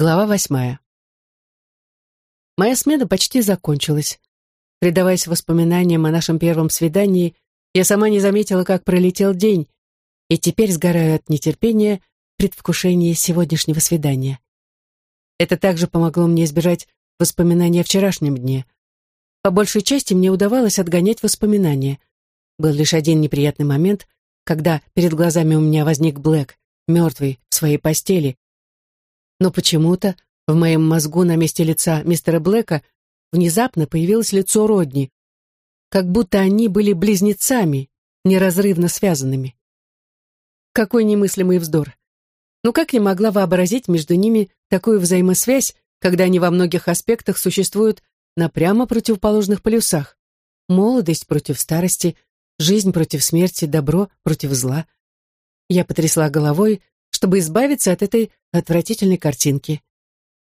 Глава восьмая. Моя смена почти закончилась. Предаваясь воспоминаниям о нашем первом свидании, я сама не заметила, как пролетел день, и теперь сгораю от нетерпения предвкушения сегодняшнего свидания. Это также помогло мне избежать воспоминаний о вчерашнем дне. По большей части мне удавалось отгонять воспоминания. Был лишь один неприятный момент, когда перед глазами у меня возник Блэк, мертвый, в своей постели, но почему-то в моем мозгу на месте лица мистера Блэка внезапно появилось лицо Родни, как будто они были близнецами, неразрывно связанными. Какой немыслимый вздор. Ну как я могла вообразить между ними такую взаимосвязь, когда они во многих аспектах существуют на прямо противоположных полюсах? Молодость против старости, жизнь против смерти, добро против зла. Я потрясла головой, чтобы избавиться от этой отвратительной картинки.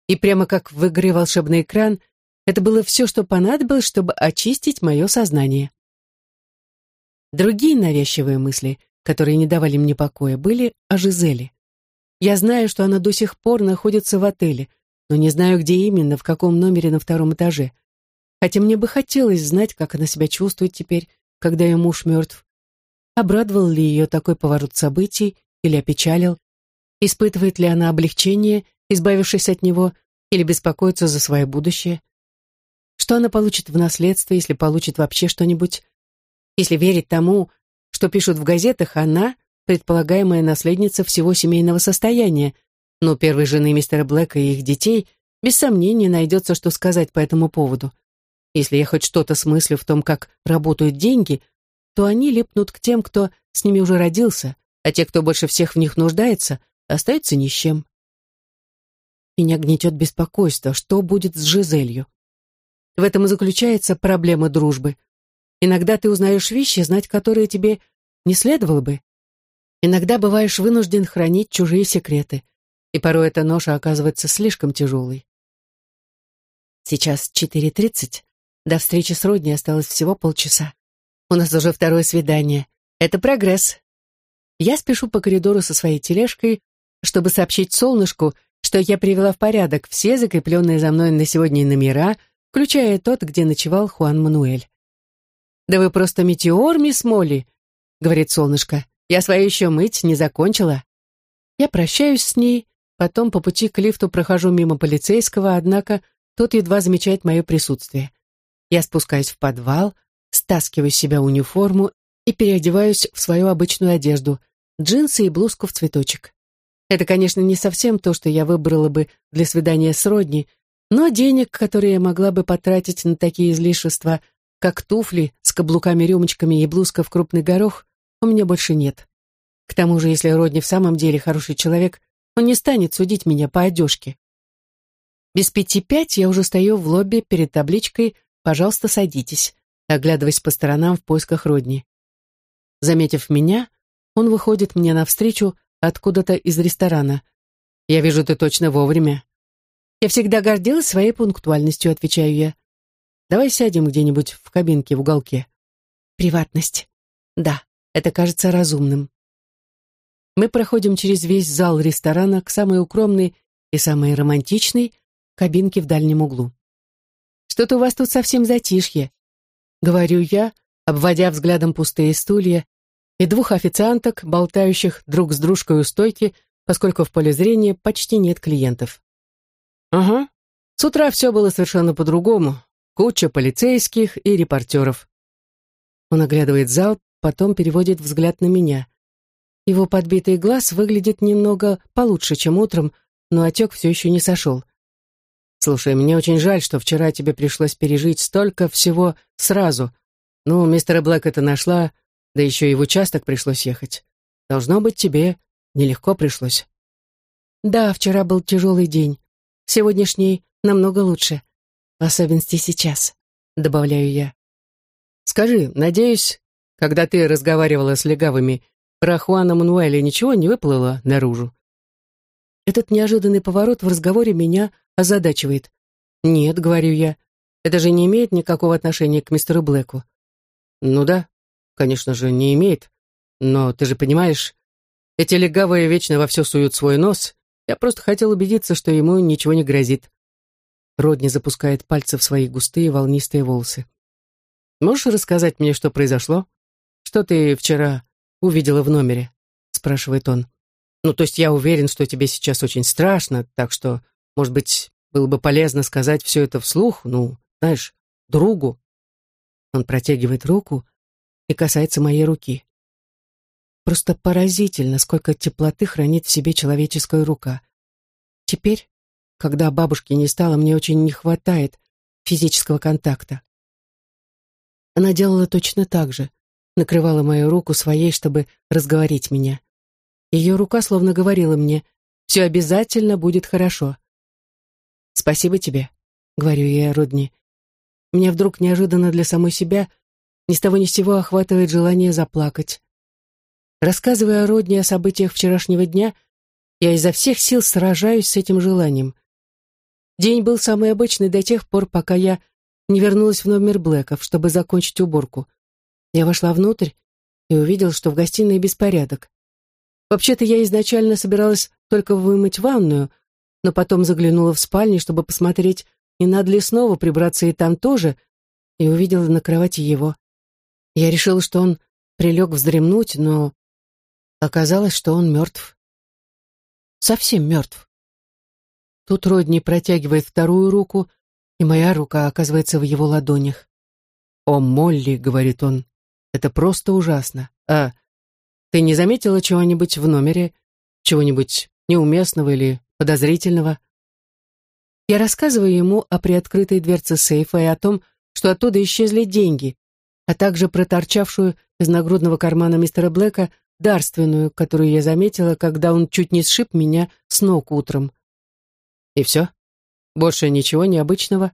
И прямо как в игре «Волшебный экран», это было все, что понадобилось, чтобы очистить мое сознание. Другие навязчивые мысли, которые не давали мне покоя, были о Жизели. Я знаю, что она до сих пор находится в отеле, но не знаю, где именно, в каком номере на втором этаже. Хотя мне бы хотелось знать, как она себя чувствует теперь, когда ее муж мертв. Обрадовал ли ее такой поворот событий или опечалил? Испытывает ли она облегчение, избавившись от него, или беспокоится за свое будущее? Что она получит в наследство, если получит вообще что-нибудь? Если верить тому, что пишут в газетах, она — предполагаемая наследница всего семейного состояния, но первой жены мистера Блэка и их детей без сомнения найдется, что сказать по этому поводу. Если я хоть что-то смыслю в том, как работают деньги, то они липнут к тем, кто с ними уже родился, а те, кто больше всех в них нуждается, остается ни с чем. Меня гнетет беспокойство, что будет с Жизелью. В этом и заключается проблема дружбы. Иногда ты узнаешь вещи, знать которые тебе не следовало бы. Иногда бываешь вынужден хранить чужие секреты, и порой эта ноша оказывается слишком тяжелой. Сейчас 4.30. До встречи с Родней осталось всего полчаса. У нас уже второе свидание. Это прогресс. Я спешу по коридору со своей тележкой, чтобы сообщить солнышку, что я привела в порядок все закрепленные за мной на сегодня номера, включая тот, где ночевал Хуан Мануэль. «Да вы просто метеор, мисс Молли», — говорит солнышко. «Я свое еще мыть не закончила». Я прощаюсь с ней, потом по пути к лифту прохожу мимо полицейского, однако тот едва замечает мое присутствие. Я спускаюсь в подвал, стаскиваю с себя униформу и переодеваюсь в свою обычную одежду, джинсы и блузку в цветочек. Это, конечно, не совсем то, что я выбрала бы для свидания с Родни, но денег, которые я могла бы потратить на такие излишества, как туфли с каблуками-рюмочками и блузка в крупный горох, у меня больше нет. К тому же, если Родни в самом деле хороший человек, он не станет судить меня по одежке. Без пяти пять я уже стою в лобби перед табличкой «Пожалуйста, садитесь», оглядываясь по сторонам в поисках Родни. Заметив меня, он выходит мне навстречу, откуда-то из ресторана. «Я вижу, ты точно вовремя». «Я всегда гордилась своей пунктуальностью», — отвечаю я. «Давай сядем где-нибудь в кабинке в уголке». «Приватность». «Да, это кажется разумным». Мы проходим через весь зал ресторана к самой укромной и самой романтичной кабинке в дальнем углу. «Что-то у вас тут совсем затишье», — говорю я, обводя взглядом пустые стулья и двух официанток, болтающих друг с дружкой у стойки, поскольку в поле зрения почти нет клиентов. «Ага, с утра все было совершенно по-другому. Куча полицейских и репортеров». Он оглядывает зал, потом переводит взгляд на меня. Его подбитый глаз выглядит немного получше, чем утром, но отек все еще не сошел. «Слушай, мне очень жаль, что вчера тебе пришлось пережить столько всего сразу. Ну, мистера Блэка нашла, да еще и в участок пришлось ехать. Должно быть, тебе нелегко пришлось. Да, вчера был тяжелый день. Сегодняшний намного лучше. В особенности сейчас, добавляю я. Скажи, надеюсь, когда ты разговаривала с легавыми, про Хуана Мануэля ничего не выплыло наружу? Этот неожиданный поворот в разговоре меня озадачивает. «Нет», — говорю я, — «это же не имеет никакого отношения к мистеру Блэку». «Ну да, конечно же, не имеет. Но ты же понимаешь, эти легавые вечно во все суют свой нос, Я просто хотел убедиться, что ему ничего не грозит. Родни запускает пальцы в свои густые волнистые волосы. «Можешь рассказать мне, что произошло? Что ты вчера увидела в номере?» спрашивает он. «Ну, то есть я уверен, что тебе сейчас очень страшно, так что, может быть, было бы полезно сказать все это вслух, ну, знаешь, другу». Он протягивает руку и касается моей руки. Просто поразительно, сколько теплоты хранит в себе человеческая рука. Теперь, когда бабушки не стало, мне очень не хватает физического контакта. Она делала точно так же, накрывала мою руку своей, чтобы разговорить меня. Ее рука словно говорила мне, «Все обязательно будет хорошо». «Спасибо тебе», — говорю я Родни. Меня вдруг неожиданно для самой себя ни с того ни с сего охватывает желание заплакать. Рассказывая о Родни о событиях вчерашнего дня, я изо всех сил сражаюсь с этим желанием. День был самый обычный до тех пор, пока я не вернулась в номер Блэков, чтобы закончить уборку. Я вошла внутрь и увидела, что в гостиной беспорядок. Вообще-то я изначально собиралась только вымыть ванную, но потом заглянула в спальню, чтобы посмотреть, не надо ли снова прибраться и там тоже, и увидела на кровати его. Я решила, что он прилег вздремнуть, но Оказалось, что он мертв. Совсем мертв. Тут Родни протягивает вторую руку, и моя рука оказывается в его ладонях. «О, Молли», — говорит он, — «это просто ужасно. А ты не заметила чего-нибудь в номере? Чего-нибудь неуместного или подозрительного?» Я рассказываю ему о приоткрытой дверце сейфа и о том, что оттуда исчезли деньги, а также про торчавшую из нагрудного кармана мистера Блэка дарственную, которую я заметила, когда он чуть не сшиб меня с ног утром. И все? Больше ничего необычного?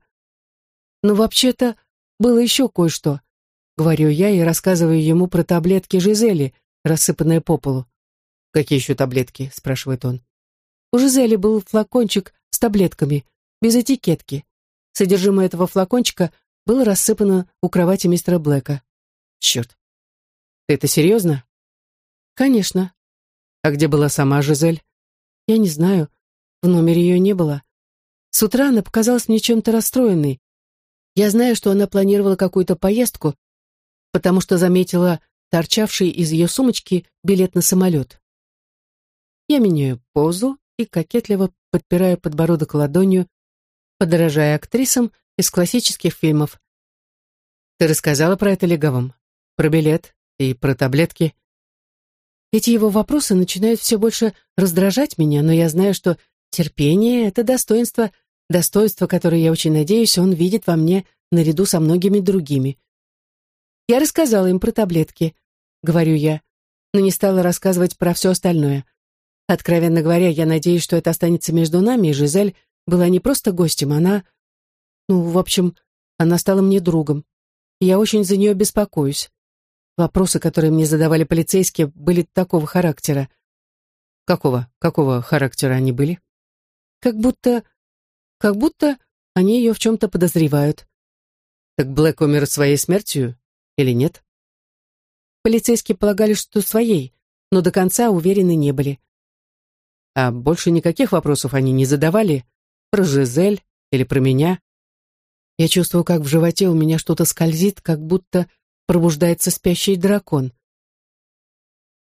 Но ну, вообще-то было еще кое-что, говорю я и рассказываю ему про таблетки Жизели, рассыпанные по полу. «Какие еще таблетки?» — спрашивает он. У Жизели был флакончик с таблетками, без этикетки. Содержимое этого флакончика было рассыпано у кровати мистера Блэка. Черт. Ты это серьезно? «Конечно». «А где была сама Жизель?» «Я не знаю. В номере ее не было. С утра она показалась мне чем-то расстроенной. Я знаю, что она планировала какую-то поездку, потому что заметила торчавший из ее сумочки билет на самолет. Я меняю позу и кокетливо подпираю подбородок ладонью, подражая актрисам из классических фильмов. «Ты рассказала про это Леговым? Про билет и про таблетки?» Эти его вопросы начинают все больше раздражать меня, но я знаю, что терпение — это достоинство, достоинство, которое, я очень надеюсь, он видит во мне наряду со многими другими. Я рассказала им про таблетки, говорю я, но не стала рассказывать про все остальное. Откровенно говоря, я надеюсь, что это останется между нами, и Жизель была не просто гостем, она... Ну, в общем, она стала мне другом. я очень за нее беспокоюсь. Вопросы, которые мне задавали полицейские, были такого характера. Какого? Какого характера они были? Как будто... Как будто они ее в чем-то подозревают. Так Блэк умер своей смертью или нет? Полицейские полагали, что своей, но до конца уверены не были. А больше никаких вопросов они не задавали? Про Жизель или про меня? Я чувствую, как в животе у меня что-то скользит, как будто пробуждается спящий дракон.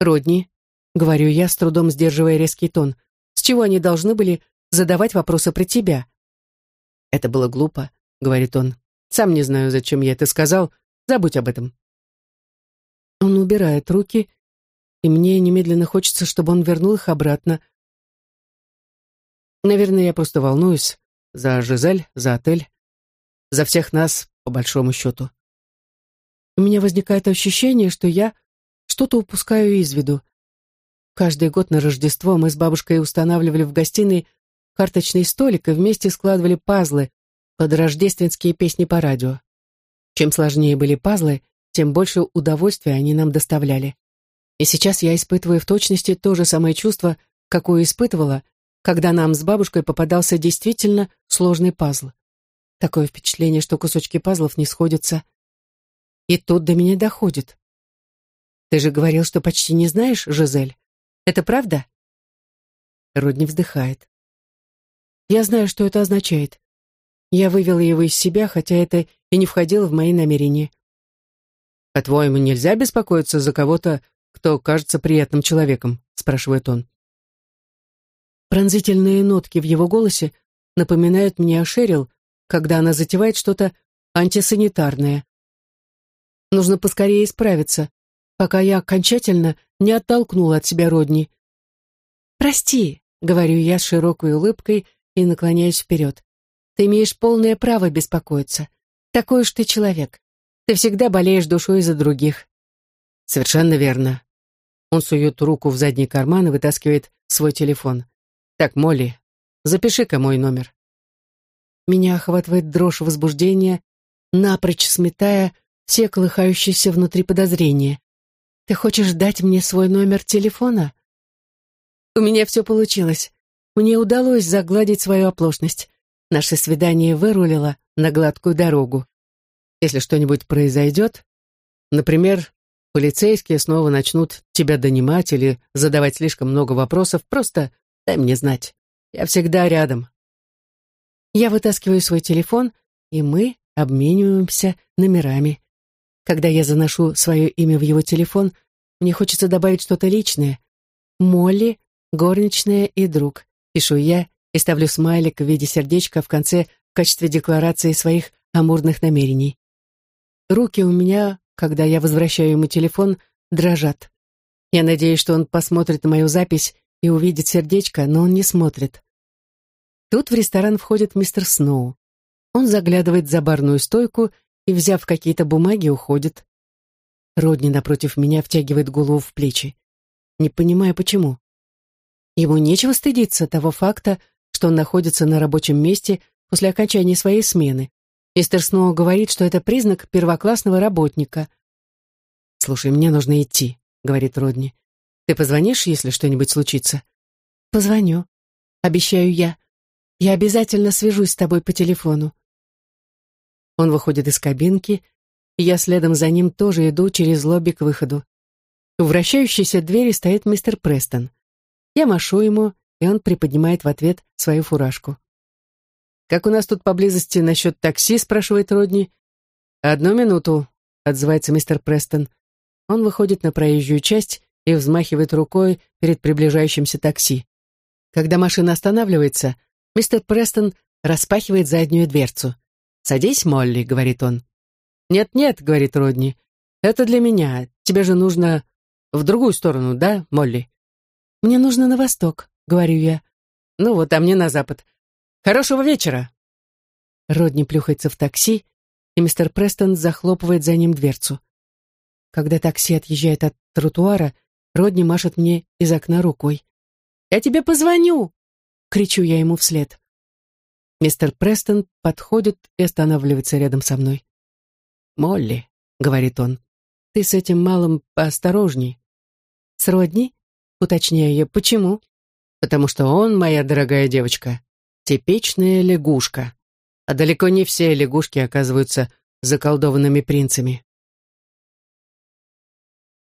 «Родни», — говорю я, с трудом сдерживая резкий тон, «с чего они должны были задавать вопросы про тебя?» «Это было глупо», — говорит он. «Сам не знаю, зачем я это сказал. Забудь об этом». Он убирает руки, и мне немедленно хочется, чтобы он вернул их обратно. Наверное, я просто волнуюсь за Жизель, за отель, за всех нас, по большому счету у меня возникает ощущение, что я что-то упускаю из виду. Каждый год на Рождество мы с бабушкой устанавливали в гостиной карточный столик и вместе складывали пазлы под рождественские песни по радио. Чем сложнее были пазлы, тем больше удовольствия они нам доставляли. И сейчас я испытываю в точности то же самое чувство, какое испытывала, когда нам с бабушкой попадался действительно сложный пазл. Такое впечатление, что кусочки пазлов не сходятся, и тут до меня доходит. Ты же говорил, что почти не знаешь Жизель. Это правда? Родни вздыхает. Я знаю, что это означает. Я вывела его из себя, хотя это и не входило в мои намерения. «По-твоему, нельзя беспокоиться за кого-то, кто кажется приятным человеком?» — спрашивает он. Пронзительные нотки в его голосе напоминают мне о Шерил, когда она затевает что-то антисанитарное. Нужно поскорее исправиться, пока я окончательно не оттолкнула от себя Родни. «Прости», — говорю я с широкой улыбкой и наклоняюсь вперед. «Ты имеешь полное право беспокоиться. Такой уж ты человек. Ты всегда болеешь душой за других». «Совершенно верно». Он сует руку в задний карман и вытаскивает свой телефон. «Так, Молли, запиши-ка мой номер». Меня охватывает дрожь возбуждения, напрочь сметая все колыхающиеся внутри подозрения. «Ты хочешь дать мне свой номер телефона?» У меня все получилось. Мне удалось загладить свою оплошность. Наше свидание вырулило на гладкую дорогу. Если что-нибудь произойдет, например, полицейские снова начнут тебя донимать или задавать слишком много вопросов, просто дай мне знать. Я всегда рядом. Я вытаскиваю свой телефон, и мы обмениваемся номерами. Когда я заношу свое имя в его телефон, мне хочется добавить что-то личное. Молли, горничная и друг. Пишу я и ставлю смайлик в виде сердечка в конце в качестве декларации своих амурных намерений. Руки у меня, когда я возвращаю ему телефон, дрожат. Я надеюсь, что он посмотрит мою запись и увидит сердечко, но он не смотрит. Тут в ресторан входит мистер Сноу. Он заглядывает за барную стойку и, взяв какие-то бумаги, уходит. Родни напротив меня втягивает голову в плечи. Не понимая, почему. Ему нечего стыдиться того факта, что он находится на рабочем месте после окончания своей смены. Мистер Сноу говорит, что это признак первоклассного работника. «Слушай, мне нужно идти», — говорит Родни. «Ты позвонишь, если что-нибудь случится?» «Позвоню. Обещаю я. Я обязательно свяжусь с тобой по телефону». Он выходит из кабинки, и я следом за ним тоже иду через лобби к выходу. У вращающейся двери стоит мистер Престон. Я машу ему, и он приподнимает в ответ свою фуражку. «Как у нас тут поблизости насчет такси?» — спрашивает Родни. «Одну минуту», — отзывается мистер Престон. Он выходит на проезжую часть и взмахивает рукой перед приближающимся такси. Когда машина останавливается, мистер Престон распахивает заднюю дверцу. «Садись, Молли», — говорит он. «Нет-нет», — говорит Родни, — «это для меня. Тебе же нужно в другую сторону, да, Молли?» «Мне нужно на восток», — говорю я. «Ну вот, а мне на запад. Хорошего вечера!» Родни плюхается в такси, и мистер Престон захлопывает за ним дверцу. Когда такси отъезжает от тротуара, Родни машет мне из окна рукой. «Я тебе позвоню!» — кричу я ему вслед. Мистер Престон подходит и останавливается рядом со мной. «Молли», — говорит он, — «ты с этим малым поосторожней». «С Родни?» — уточняю я. «Почему?» «Потому что он, моя дорогая девочка, типичная лягушка. А далеко не все лягушки оказываются заколдованными принцами».